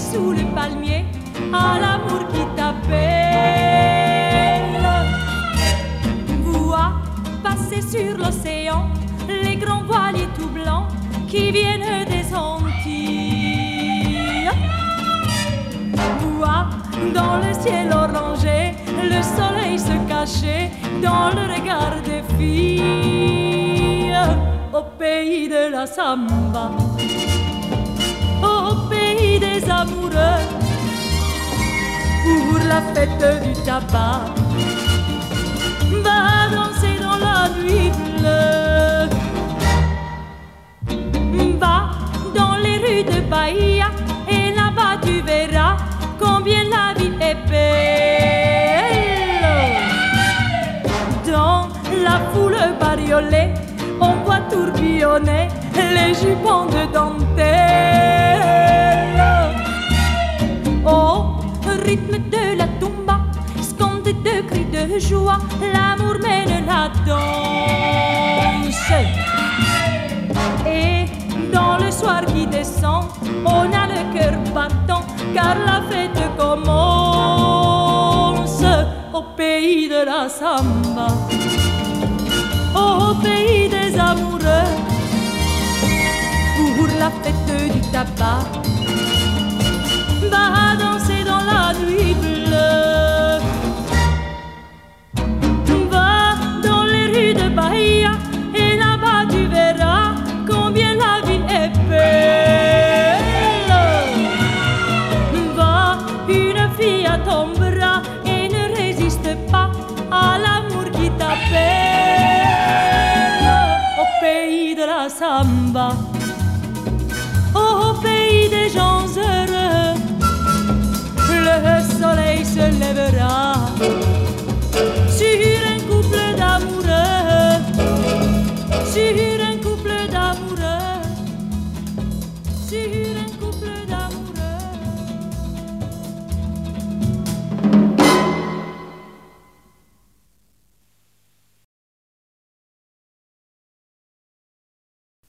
sous le palmier, à l'amour qui t'appelle. Vois passer sur l'océan les grands voiliers tout blancs qui viennent des Antilles. Vois dans le ciel orangé le soleil se cacher dans le regard des filles au pays de la samba, amoureux, pour la fête du tabac. Va danser dans la nuit bleue, va dans les rues de Bahia et là-bas tu verras combien la vie est belle. Dans la foule bariolée, on voit tourbillonner les jupons de dentelle. De la tumba, scandé de cris de joie, l'amour mène la danse. Et dans le soir qui descend, on a le cœur battant, car la fête commence au pays de la samba, au pays la samba, au pays des gens heureux,